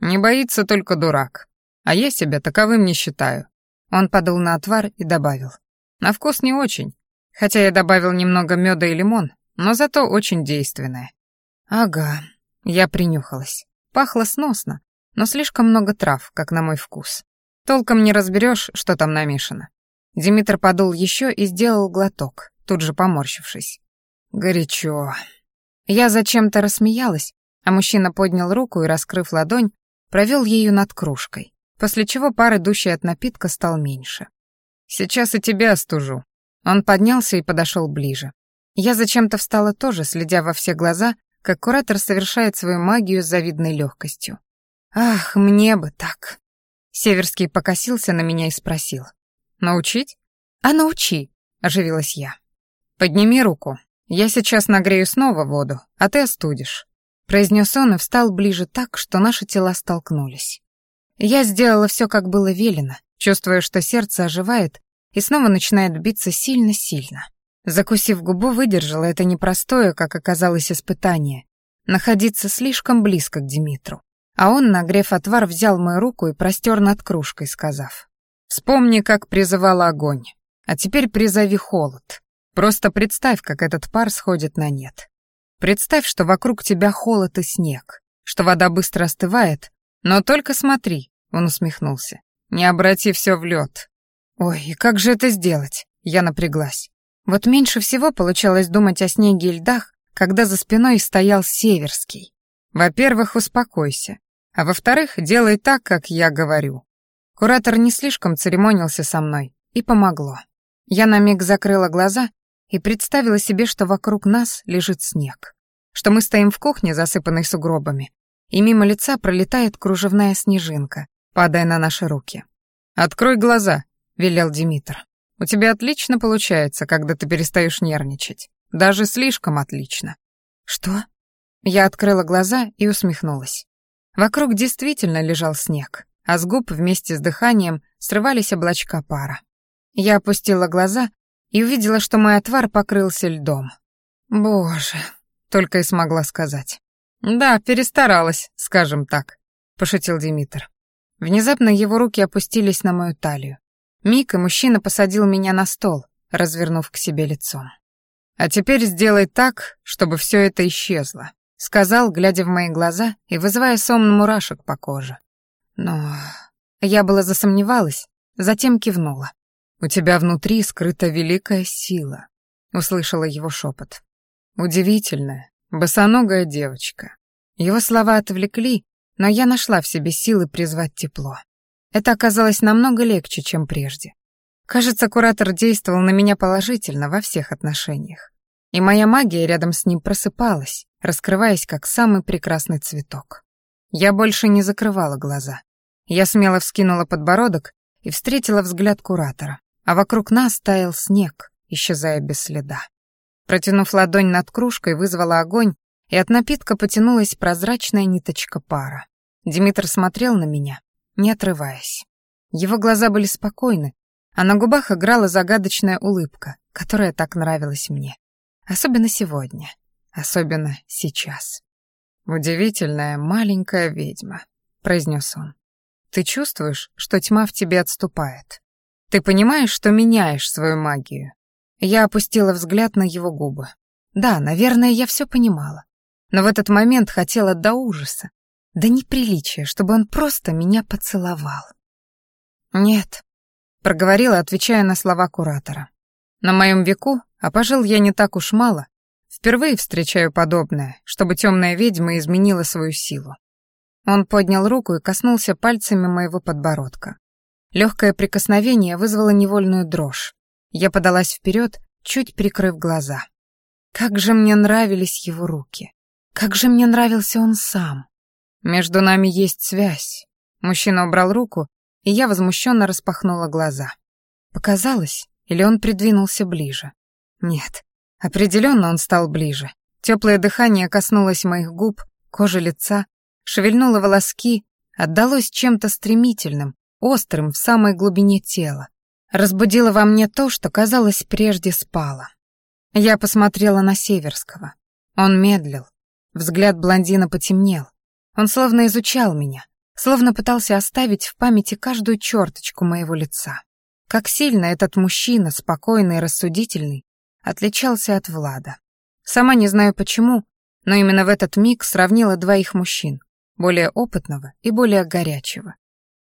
«Не боится только дурак. А я себя таковым не считаю». Он подул на отвар и добавил. «На вкус не очень, хотя я добавил немного меда и лимон, но зато очень действенное». «Ага», я принюхалась. Пахло сносно, но слишком много трав, как на мой вкус. Толком не разберешь, что там намешано. Димитр подул еще и сделал глоток, тут же поморщившись. Горячо. Я зачем-то рассмеялась, а мужчина поднял руку и, раскрыв ладонь, провел ею над кружкой, после чего пар, идущий от напитка, стал меньше. «Сейчас и тебя остужу». Он поднялся и подошел ближе. Я зачем-то встала тоже, следя во все глаза, как куратор совершает свою магию с завидной легкостью. «Ах, мне бы так!» Северский покосился на меня и спросил. «Научить?» «А научи», — оживилась я. «Подними руку. Я сейчас нагрею снова воду, а ты остудишь», — произнес он и встал ближе так, что наши тела столкнулись. Я сделала все, как было велено, чувствуя, что сердце оживает и снова начинает биться сильно-сильно. Закусив губу, выдержала это непростое, как оказалось, испытание — находиться слишком близко к Димитру. А он, нагрев отвар, взял мою руку и простер над кружкой, сказав, Вспомни, как призывала огонь. А теперь призови холод. Просто представь, как этот пар сходит на нет. Представь, что вокруг тебя холод и снег, что вода быстро остывает, но только смотри, он усмехнулся. Не обрати все в лед. Ой, и как же это сделать? Я напряглась. Вот меньше всего получалось думать о снеге и льдах, когда за спиной стоял Северский. Во-первых, успокойся, а во-вторых, делай так, как я говорю. Куратор не слишком церемонился со мной, и помогло. Я на миг закрыла глаза и представила себе, что вокруг нас лежит снег, что мы стоим в кухне, засыпанной сугробами, и мимо лица пролетает кружевная снежинка, падая на наши руки. «Открой глаза», — велел Димитр. «У тебя отлично получается, когда ты перестаешь нервничать. Даже слишком отлично». «Что?» Я открыла глаза и усмехнулась. Вокруг действительно лежал снег а с губ вместе с дыханием срывались облачка пара. Я опустила глаза и увидела, что мой отвар покрылся льдом. «Боже», — только и смогла сказать. «Да, перестаралась, скажем так», — пошутил Димитр. Внезапно его руки опустились на мою талию. Миг, и мужчина посадил меня на стол, развернув к себе лицом. «А теперь сделай так, чтобы все это исчезло», — сказал, глядя в мои глаза и вызывая сон мурашек по коже. Но я была засомневалась, затем кивнула. «У тебя внутри скрыта великая сила», — услышала его шепот. «Удивительная, босоногая девочка». Его слова отвлекли, но я нашла в себе силы призвать тепло. Это оказалось намного легче, чем прежде. Кажется, куратор действовал на меня положительно во всех отношениях. И моя магия рядом с ним просыпалась, раскрываясь как самый прекрасный цветок. Я больше не закрывала глаза. Я смело вскинула подбородок и встретила взгляд куратора, а вокруг нас таял снег, исчезая без следа. Протянув ладонь над кружкой, вызвала огонь, и от напитка потянулась прозрачная ниточка пара. Димитр смотрел на меня, не отрываясь. Его глаза были спокойны, а на губах играла загадочная улыбка, которая так нравилась мне. Особенно сегодня, особенно сейчас. «Удивительная маленькая ведьма», — произнес он. Ты чувствуешь, что тьма в тебе отступает. Ты понимаешь, что меняешь свою магию. Я опустила взгляд на его губы. Да, наверное, я все понимала. Но в этот момент хотела до ужаса, до неприличия, чтобы он просто меня поцеловал. «Нет», — проговорила, отвечая на слова куратора. «На моем веку, а пожил я не так уж мало, впервые встречаю подобное, чтобы темная ведьма изменила свою силу. Он поднял руку и коснулся пальцами моего подбородка. Легкое прикосновение вызвало невольную дрожь. Я подалась вперед, чуть прикрыв глаза. Как же мне нравились его руки. Как же мне нравился он сам. Между нами есть связь. Мужчина убрал руку, и я возмущенно распахнула глаза. Показалось, или он придвинулся ближе? Нет, определенно он стал ближе. Теплое дыхание коснулось моих губ, кожи лица, шевельнуло волоски, отдалось чем-то стремительным, острым в самой глубине тела. Разбудило во мне то, что, казалось, прежде спало. Я посмотрела на Северского. Он медлил. Взгляд блондина потемнел. Он словно изучал меня, словно пытался оставить в памяти каждую черточку моего лица. Как сильно этот мужчина, спокойный и рассудительный, отличался от Влада. Сама не знаю почему, но именно в этот миг сравнила двоих мужчин, более опытного и более горячего.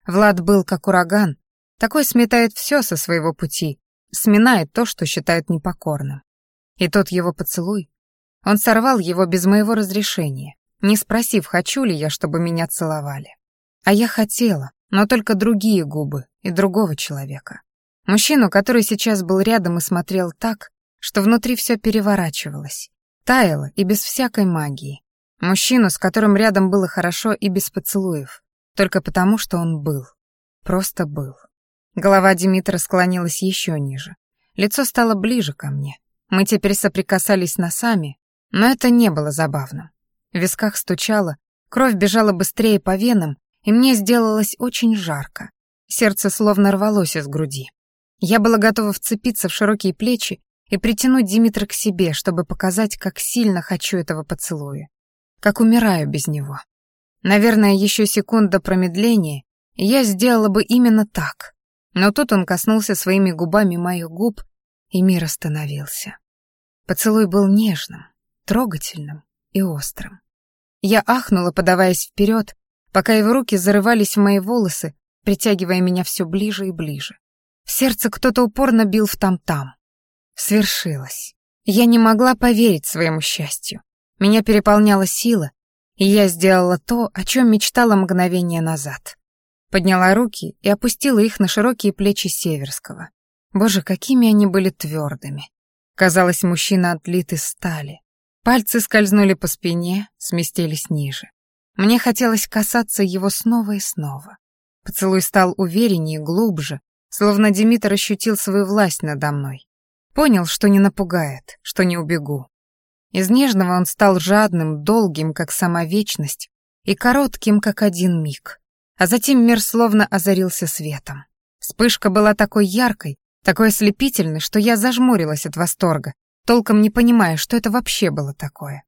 Влад был как ураган, такой сметает все со своего пути, сминает то, что считает непокорным. И тот его поцелуй, он сорвал его без моего разрешения, не спросив, хочу ли я, чтобы меня целовали. А я хотела, но только другие губы и другого человека. Мужчину, который сейчас был рядом и смотрел так, что внутри все переворачивалось, таяло и без всякой магии. Мужчину, с которым рядом было хорошо и без поцелуев, только потому, что он был. Просто был. Голова Димитра склонилась еще ниже. Лицо стало ближе ко мне. Мы теперь соприкасались носами, но это не было забавным. В висках стучало, кровь бежала быстрее по венам, и мне сделалось очень жарко. Сердце словно рвалось из груди. Я была готова вцепиться в широкие плечи и притянуть Димитра к себе, чтобы показать, как сильно хочу этого поцелуя. Как умираю без него. Наверное, еще секунда промедления, и я сделала бы именно так. Но тут он коснулся своими губами моих губ, и мир остановился. Поцелуй был нежным, трогательным и острым. Я ахнула, подаваясь вперед, пока его руки зарывались в мои волосы, притягивая меня все ближе и ближе. В сердце кто-то упорно бил в там-там. Свершилось. Я не могла поверить своему счастью. Меня переполняла сила, и я сделала то, о чем мечтала мгновение назад. Подняла руки и опустила их на широкие плечи Северского. Боже, какими они были твердыми. Казалось, мужчина отлит из стали. Пальцы скользнули по спине, сместились ниже. Мне хотелось касаться его снова и снова. Поцелуй стал увереннее, глубже, словно Димитр ощутил свою власть надо мной. Понял, что не напугает, что не убегу. Из нежного он стал жадным, долгим, как сама вечность, и коротким, как один миг. А затем мир словно озарился светом. Вспышка была такой яркой, такой ослепительной, что я зажмурилась от восторга, толком не понимая, что это вообще было такое.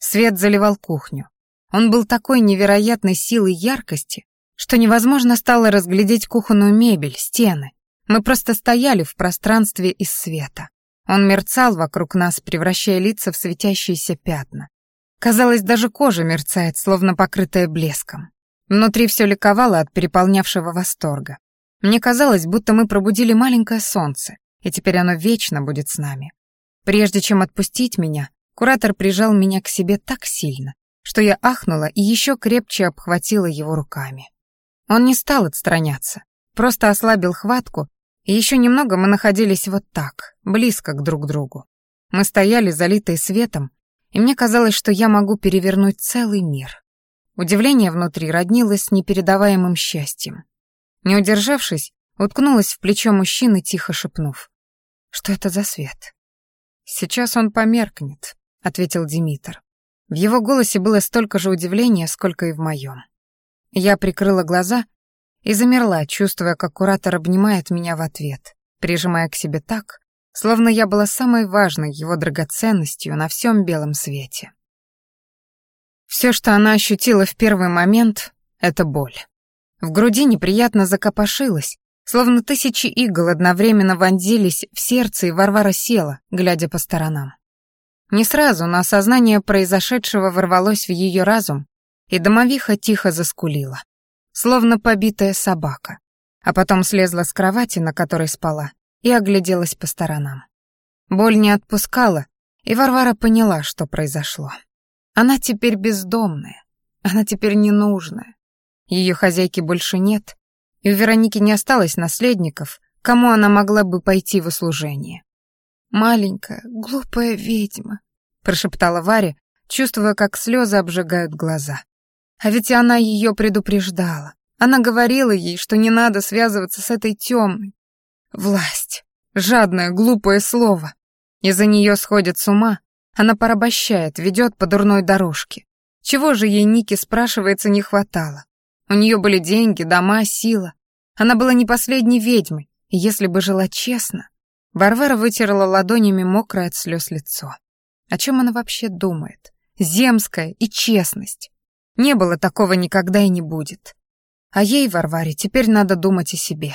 Свет заливал кухню. Он был такой невероятной силы яркости, что невозможно стало разглядеть кухонную мебель, стены. Мы просто стояли в пространстве из света. Он мерцал вокруг нас, превращая лица в светящиеся пятна. Казалось, даже кожа мерцает, словно покрытая блеском. Внутри все ликовало от переполнявшего восторга. Мне казалось, будто мы пробудили маленькое солнце, и теперь оно вечно будет с нами. Прежде чем отпустить меня, куратор прижал меня к себе так сильно, что я ахнула и еще крепче обхватила его руками. Он не стал отстраняться, просто ослабил хватку и еще немного мы находились вот так, близко к друг другу. Мы стояли, залитые светом, и мне казалось, что я могу перевернуть целый мир. Удивление внутри роднилось с непередаваемым счастьем. Не удержавшись, уткнулась в плечо мужчины, тихо шепнув. «Что это за свет?» «Сейчас он померкнет», — ответил Димитр. В его голосе было столько же удивления, сколько и в моем. Я прикрыла глаза и замерла, чувствуя, как куратор обнимает меня в ответ, прижимая к себе так, словно я была самой важной его драгоценностью на всем белом свете. Все, что она ощутила в первый момент, — это боль. В груди неприятно закопошилось, словно тысячи игл одновременно вонзились в сердце, и Варвара села, глядя по сторонам. Не сразу, но осознание произошедшего ворвалось в ее разум, и домовиха тихо заскулила словно побитая собака, а потом слезла с кровати, на которой спала, и огляделась по сторонам. Боль не отпускала, и Варвара поняла, что произошло. Она теперь бездомная, Она теперь ненужная. Ее хозяйки больше нет, и у Вероники не осталось наследников, кому она могла бы пойти в услужение. «Маленькая, глупая ведьма», — прошептала Варя, чувствуя, как слезы обжигают глаза. А ведь она ее предупреждала. Она говорила ей, что не надо связываться с этой темной. Власть. Жадное, глупое слово. Из-за нее сходит с ума. Она порабощает, ведет по дурной дорожке. Чего же ей Ники, спрашивается, не хватало? У нее были деньги, дома, сила. Она была не последней ведьмой, и если бы жила честно... Варвара вытерла ладонями мокрое от слез лицо. О чем она вообще думает? Земская и честность. Не было такого никогда и не будет. А ей, Варваре, теперь надо думать о себе.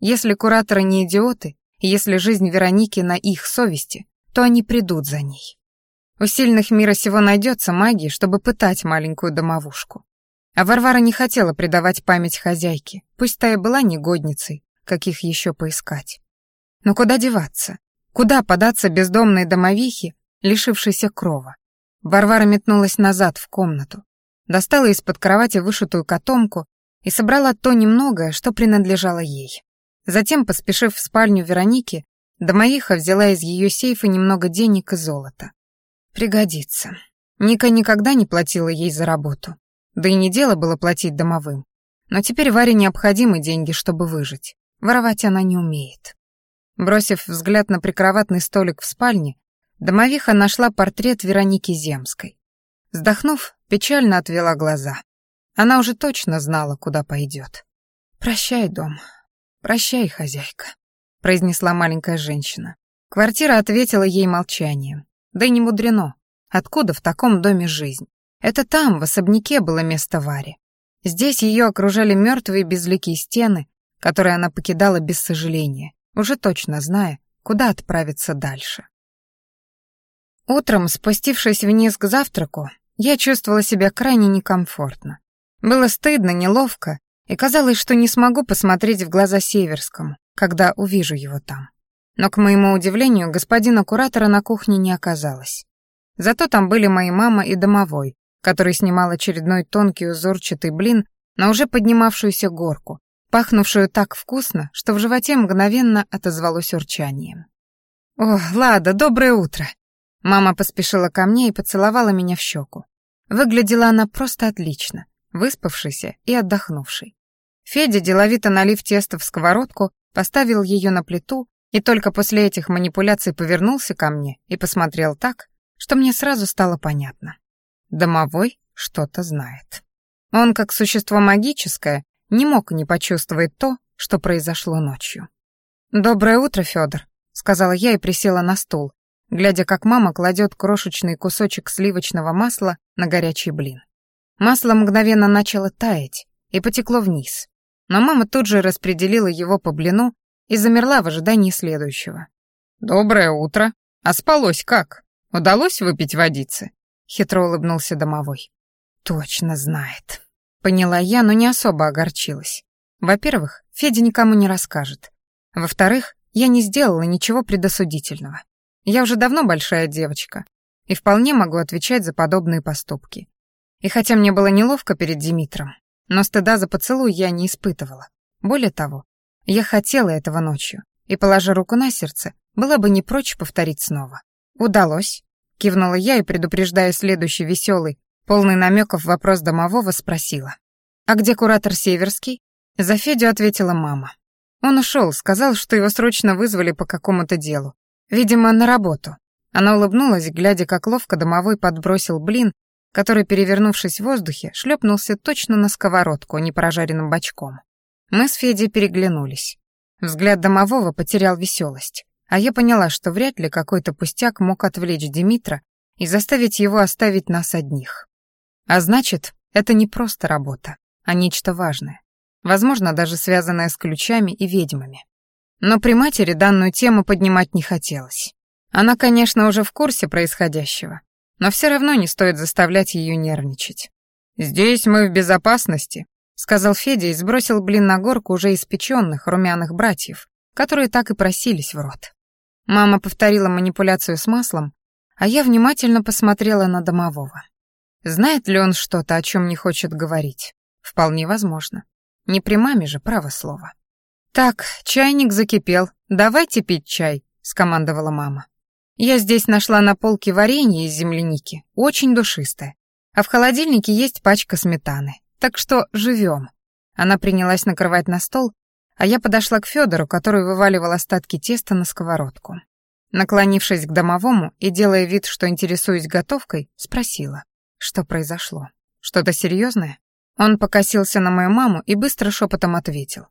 Если кураторы не идиоты, и если жизнь Вероники на их совести, то они придут за ней. У сильных мира сего найдется магия, чтобы пытать маленькую домовушку. А Варвара не хотела предавать память хозяйки, пусть та и была негодницей, каких еще поискать. Но куда деваться? Куда податься бездомной домовихе, лишившейся крова? Варвара метнулась назад в комнату, достала из-под кровати вышитую котомку и собрала то немногое, что принадлежало ей. Затем, поспешив в спальню Вероники, Домоиха взяла из ее сейфа немного денег и золота. Пригодится. Ника никогда не платила ей за работу. Да и не дело было платить домовым. Но теперь Варе необходимы деньги, чтобы выжить. Воровать она не умеет. Бросив взгляд на прикроватный столик в спальне, домовиха нашла портрет Вероники Земской. Вздохнув, печально отвела глаза. Она уже точно знала, куда пойдет. «Прощай, дом. Прощай, хозяйка», — произнесла маленькая женщина. Квартира ответила ей молчанием. Да и не мудрено. Откуда в таком доме жизнь? Это там, в особняке, было место Варе. Здесь ее окружали мертвые безликие стены, которые она покидала без сожаления, уже точно зная, куда отправиться дальше. Утром, спустившись вниз к завтраку, я чувствовала себя крайне некомфортно. Было стыдно, неловко, и казалось, что не смогу посмотреть в глаза Северскому, когда увижу его там. Но, к моему удивлению, господина куратора на кухне не оказалось. Зато там были мои мама и домовой, который снимал очередной тонкий узорчатый блин на уже поднимавшуюся горку, пахнувшую так вкусно, что в животе мгновенно отозвалось урчанием. «О, Лада, доброе утро!» Мама поспешила ко мне и поцеловала меня в щеку. Выглядела она просто отлично, выспавшейся и отдохнувшей. Федя, деловито налив тесто в сковородку, поставил ее на плиту и только после этих манипуляций повернулся ко мне и посмотрел так, что мне сразу стало понятно. Домовой что-то знает. Он, как существо магическое, не мог не почувствовать то, что произошло ночью. «Доброе утро, Федор, сказала я и присела на стул, глядя, как мама кладет крошечный кусочек сливочного масла на горячий блин. Масло мгновенно начало таять и потекло вниз, но мама тут же распределила его по блину и замерла в ожидании следующего. «Доброе утро. А спалось как? Удалось выпить водицы?» — хитро улыбнулся домовой. «Точно знает». Поняла я, но не особо огорчилась. Во-первых, Федя никому не расскажет. Во-вторых, я не сделала ничего предосудительного. Я уже давно большая девочка и вполне могу отвечать за подобные поступки. И хотя мне было неловко перед Димитром, но стыда за поцелуй я не испытывала. Более того, я хотела этого ночью, и, положа руку на сердце, была бы не прочь повторить снова. «Удалось», — кивнула я и, предупреждая следующий веселый, полный намеков вопрос домового, спросила. «А где куратор Северский?» За Федю ответила мама. Он ушел, сказал, что его срочно вызвали по какому-то делу, Видимо, на работу. Она улыбнулась, глядя, как ловко домовой подбросил блин, который, перевернувшись в воздухе, шлепнулся точно на сковородку непрожаренным бочком. Мы с Федей переглянулись. Взгляд домового потерял веселость, а я поняла, что вряд ли какой-то пустяк мог отвлечь Димитра и заставить его оставить нас одних. А значит, это не просто работа, а нечто важное, возможно, даже связанное с ключами и ведьмами. Но при матери данную тему поднимать не хотелось. Она, конечно, уже в курсе происходящего, но все равно не стоит заставлять ее нервничать. «Здесь мы в безопасности», — сказал Федя и сбросил блин на горку уже испеченных румяных братьев, которые так и просились в рот. Мама повторила манипуляцию с маслом, а я внимательно посмотрела на домового. Знает ли он что-то, о чем не хочет говорить? Вполне возможно. Не при маме же, право слово. «Так, чайник закипел. Давайте пить чай», — скомандовала мама. «Я здесь нашла на полке варенье из земляники, очень душистое. А в холодильнике есть пачка сметаны. Так что живем». Она принялась накрывать на стол, а я подошла к Федору, который вываливал остатки теста на сковородку. Наклонившись к домовому и делая вид, что интересуюсь готовкой, спросила, что произошло. Что-то серьезное? Он покосился на мою маму и быстро шепотом ответил.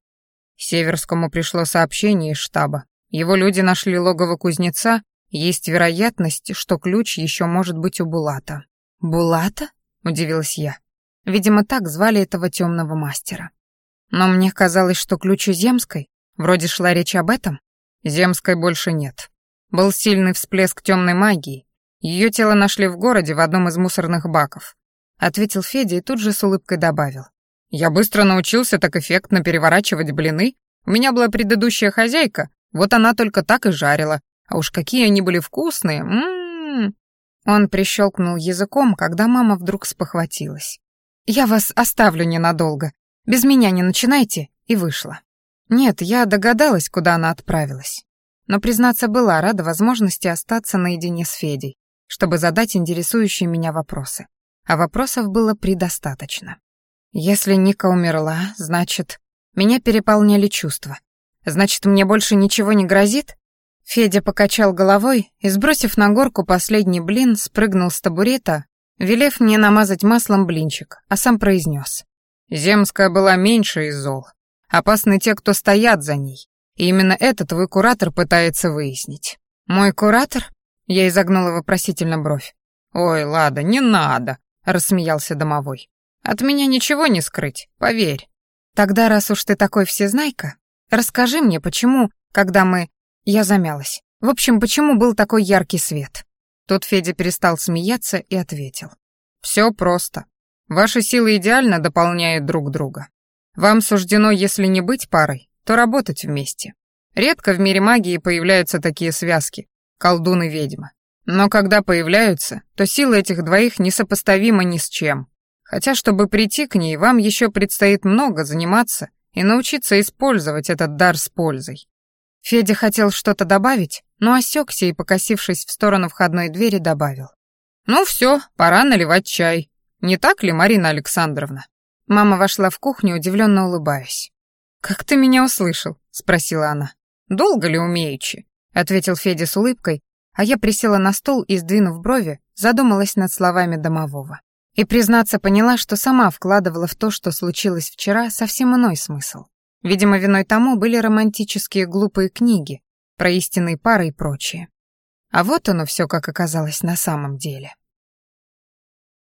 Северскому пришло сообщение из штаба. Его люди нашли логово кузнеца, есть вероятность, что ключ еще может быть у Булата. «Булата?» — удивилась я. Видимо, так звали этого темного мастера. Но мне казалось, что ключ у Земской. Вроде шла речь об этом. Земской больше нет. Был сильный всплеск темной магии. Ее тело нашли в городе в одном из мусорных баков. Ответил Федя и тут же с улыбкой добавил. Я быстро научился так эффектно переворачивать блины. У меня была предыдущая хозяйка, вот она только так и жарила. А уж какие они были вкусные. М-м-м. Он прищелкнул языком, когда мама вдруг спохватилась. «Я вас оставлю ненадолго. Без меня не начинайте», и вышла. Нет, я догадалась, куда она отправилась. Но, признаться, была рада возможности остаться наедине с Федей, чтобы задать интересующие меня вопросы. А вопросов было предостаточно. Если Ника умерла, значит, меня переполняли чувства. Значит, мне больше ничего не грозит? Федя покачал головой и, сбросив на горку последний блин, спрыгнул с табурета, велев мне намазать маслом блинчик, а сам произнес. «Земская была меньше из зол. Опасны те, кто стоят за ней. И именно это твой куратор пытается выяснить». «Мой куратор?» Я изогнула вопросительно бровь. «Ой, Лада, не надо», — рассмеялся домовой. «От меня ничего не скрыть, поверь». «Тогда, раз уж ты такой всезнайка, расскажи мне, почему, когда мы...» Я замялась. В общем, почему был такой яркий свет? Тут Федя перестал смеяться и ответил. «Все просто. Ваши силы идеально дополняют друг друга. Вам суждено, если не быть парой, то работать вместе. Редко в мире магии появляются такие связки, колдун и ведьма. Но когда появляются, то силы этих двоих несопоставимы ни с чем. Хотя, чтобы прийти к ней, вам еще предстоит много заниматься и научиться использовать этот дар с пользой. Федя хотел что-то добавить, но осекся и, покосившись в сторону входной двери, добавил. «Ну все, пора наливать чай. Не так ли, Марина Александровна?» Мама вошла в кухню, удивленно улыбаясь. «Как ты меня услышал?» — спросила она. «Долго ли умеючи?» — ответил Федя с улыбкой, а я присела на стол и, сдвинув брови, задумалась над словами домового. И, признаться, поняла, что сама вкладывала в то, что случилось вчера, совсем иной смысл. Видимо, виной тому были романтические глупые книги про истинные пары и прочее. А вот оно все, как оказалось на самом деле.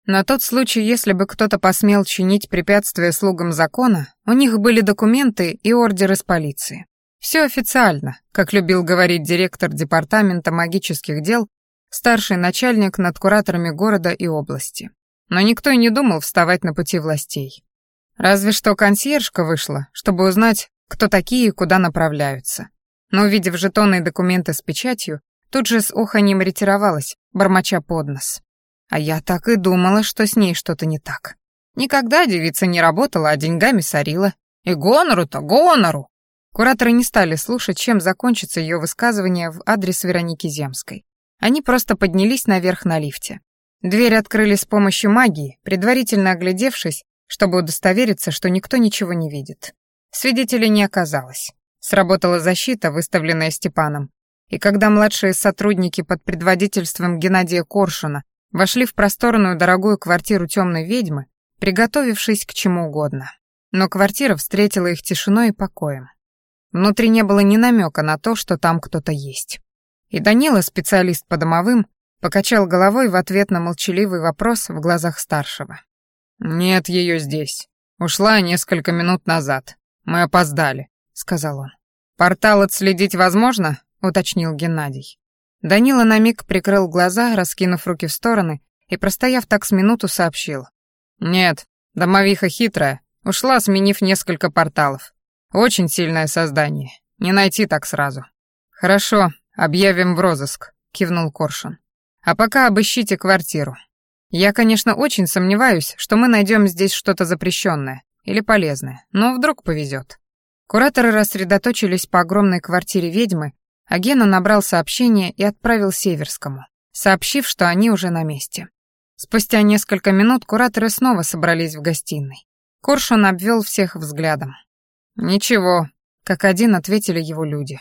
На тот случай, если бы кто-то посмел чинить препятствия слугам закона, у них были документы и ордер из полиции. Все официально, как любил говорить директор департамента магических дел, старший начальник над кураторами города и области но никто и не думал вставать на пути властей. Разве что консьержка вышла, чтобы узнать, кто такие и куда направляются. Но, увидев жетоны и документы с печатью, тут же с уханьем ретировалась, бормоча под нос. А я так и думала, что с ней что-то не так. Никогда девица не работала, а деньгами сорила. И гонору-то, гонору! Кураторы не стали слушать, чем закончится ее высказывание в адрес Вероники Земской. Они просто поднялись наверх на лифте. Дверь открыли с помощью магии, предварительно оглядевшись, чтобы удостовериться, что никто ничего не видит. Свидетелей не оказалось. Сработала защита, выставленная Степаном, и когда младшие сотрудники под предводительством Геннадия Коршуна вошли в просторную дорогую квартиру темной ведьмы, приготовившись к чему угодно. Но квартира встретила их тишиной и покоем. Внутри не было ни намека на то, что там кто-то есть. И Данила, специалист по домовым, Покачал головой в ответ на молчаливый вопрос в глазах старшего. «Нет ее здесь. Ушла несколько минут назад. Мы опоздали», — сказал он. «Портал отследить возможно?» — уточнил Геннадий. Данила на миг прикрыл глаза, раскинув руки в стороны, и, простояв так с минуту, сообщил. «Нет, домовиха хитрая, ушла, сменив несколько порталов. Очень сильное создание, не найти так сразу». «Хорошо, объявим в розыск», — кивнул Коршун. А пока обыщите квартиру. Я, конечно, очень сомневаюсь, что мы найдем здесь что-то запрещенное или полезное, но вдруг повезет. Кураторы рассредоточились по огромной квартире ведьмы, а Гена набрал сообщение и отправил Северскому, сообщив, что они уже на месте. Спустя несколько минут кураторы снова собрались в гостиной. Коршун обвел всех взглядом. «Ничего», — как один ответили его люди.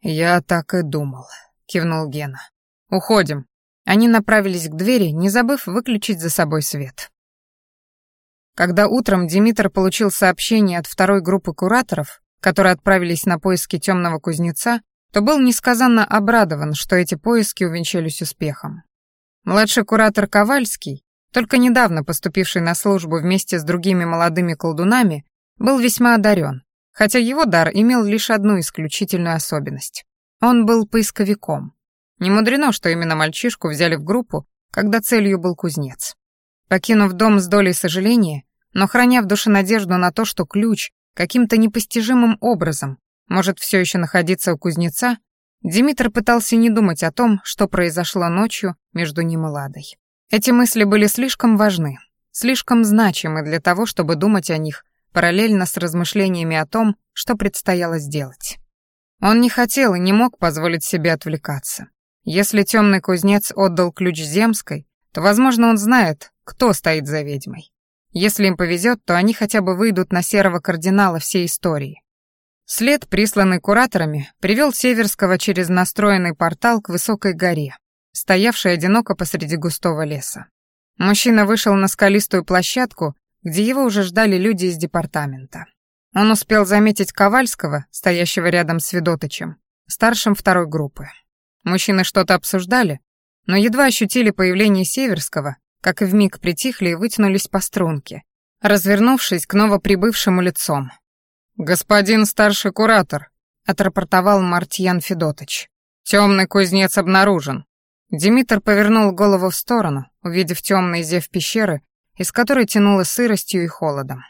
«Я так и думал», — кивнул Гена. «Уходим». Они направились к двери, не забыв выключить за собой свет. Когда утром Димитр получил сообщение от второй группы кураторов, которые отправились на поиски темного кузнеца, то был несказанно обрадован, что эти поиски увенчались успехом. Младший куратор Ковальский, только недавно поступивший на службу вместе с другими молодыми колдунами, был весьма одарен, хотя его дар имел лишь одну исключительную особенность. Он был поисковиком. Не мудрено, что именно мальчишку взяли в группу, когда целью был кузнец. Покинув дом с долей сожаления, но храня в душе надежду на то, что ключ каким-то непостижимым образом может все еще находиться у кузнеца, Димитр пытался не думать о том, что произошло ночью между ним и Ладой. Эти мысли были слишком важны, слишком значимы для того, чтобы думать о них параллельно с размышлениями о том, что предстояло сделать. Он не хотел и не мог позволить себе отвлекаться. Если темный кузнец отдал ключ Земской, то, возможно, он знает, кто стоит за ведьмой. Если им повезет, то они хотя бы выйдут на серого кардинала всей истории. След, присланный кураторами, привел Северского через настроенный портал к высокой горе, стоявшей одиноко посреди густого леса. Мужчина вышел на скалистую площадку, где его уже ждали люди из департамента. Он успел заметить Ковальского, стоящего рядом с Федотычем, старшим второй группы. Мужчины что-то обсуждали, но едва ощутили появление Северского, как и вмиг притихли и вытянулись по струнке, развернувшись к новоприбывшему лицом. «Господин старший куратор», — отрапортовал Мартьян Федотыч. «Темный кузнец обнаружен». Димитр повернул голову в сторону, увидев темный зев пещеры, из которой тянуло сыростью и холодом.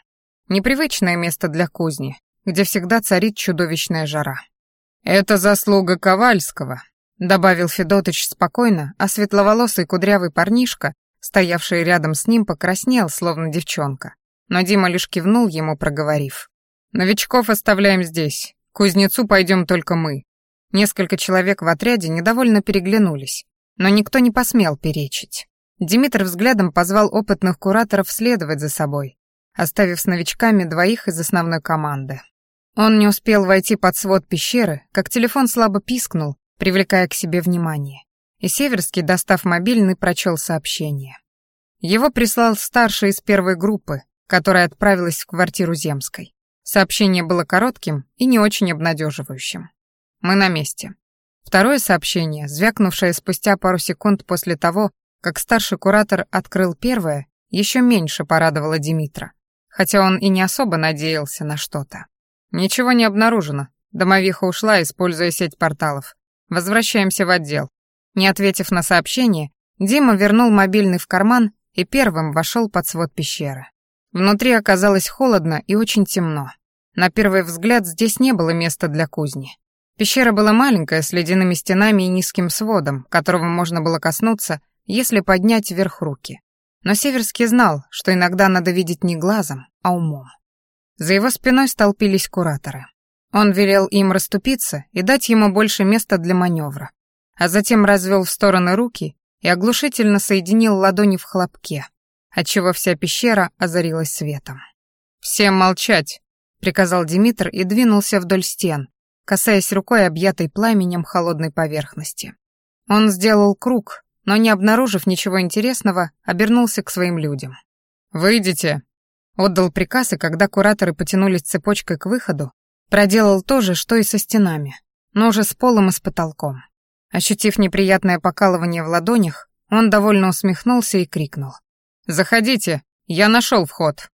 Непривычное место для кузни, где всегда царит чудовищная жара. «Это заслуга Ковальского», — добавил Федотыч спокойно, а светловолосый кудрявый парнишка, стоявший рядом с ним, покраснел, словно девчонка. Но Дима лишь кивнул ему, проговорив. «Новичков оставляем здесь. К кузнецу пойдем только мы». Несколько человек в отряде недовольно переглянулись, но никто не посмел перечить. Димитр взглядом позвал опытных кураторов следовать за собой, оставив с новичками двоих из основной команды. Он не успел войти под свод пещеры, как телефон слабо пискнул, привлекая к себе внимание. И Северский, достав мобильный, прочел сообщение. Его прислал старший из первой группы, которая отправилась в квартиру Земской. Сообщение было коротким и не очень обнадеживающим. «Мы на месте». Второе сообщение, звякнувшее спустя пару секунд после того, как старший куратор открыл первое, еще меньше порадовало Димитра хотя он и не особо надеялся на что-то. Ничего не обнаружено. Домовиха ушла, используя сеть порталов. Возвращаемся в отдел. Не ответив на сообщение, Дима вернул мобильный в карман и первым вошел под свод пещеры. Внутри оказалось холодно и очень темно. На первый взгляд здесь не было места для кузни. Пещера была маленькая, с ледяными стенами и низким сводом, которого можно было коснуться, если поднять вверх руки. Но Северский знал, что иногда надо видеть не глазом, а умом. За его спиной столпились кураторы. Он велел им расступиться и дать ему больше места для маневра, а затем развел в стороны руки и оглушительно соединил ладони в хлопке, отчего вся пещера озарилась светом. «Всем молчать!» — приказал Димитр и двинулся вдоль стен, касаясь рукой объятой пламенем холодной поверхности. Он сделал круг, но, не обнаружив ничего интересного, обернулся к своим людям. «Выйдите!» Отдал приказ, и когда кураторы потянулись цепочкой к выходу, проделал то же, что и со стенами, но уже с полом и с потолком. Ощутив неприятное покалывание в ладонях, он довольно усмехнулся и крикнул. «Заходите, я нашел вход».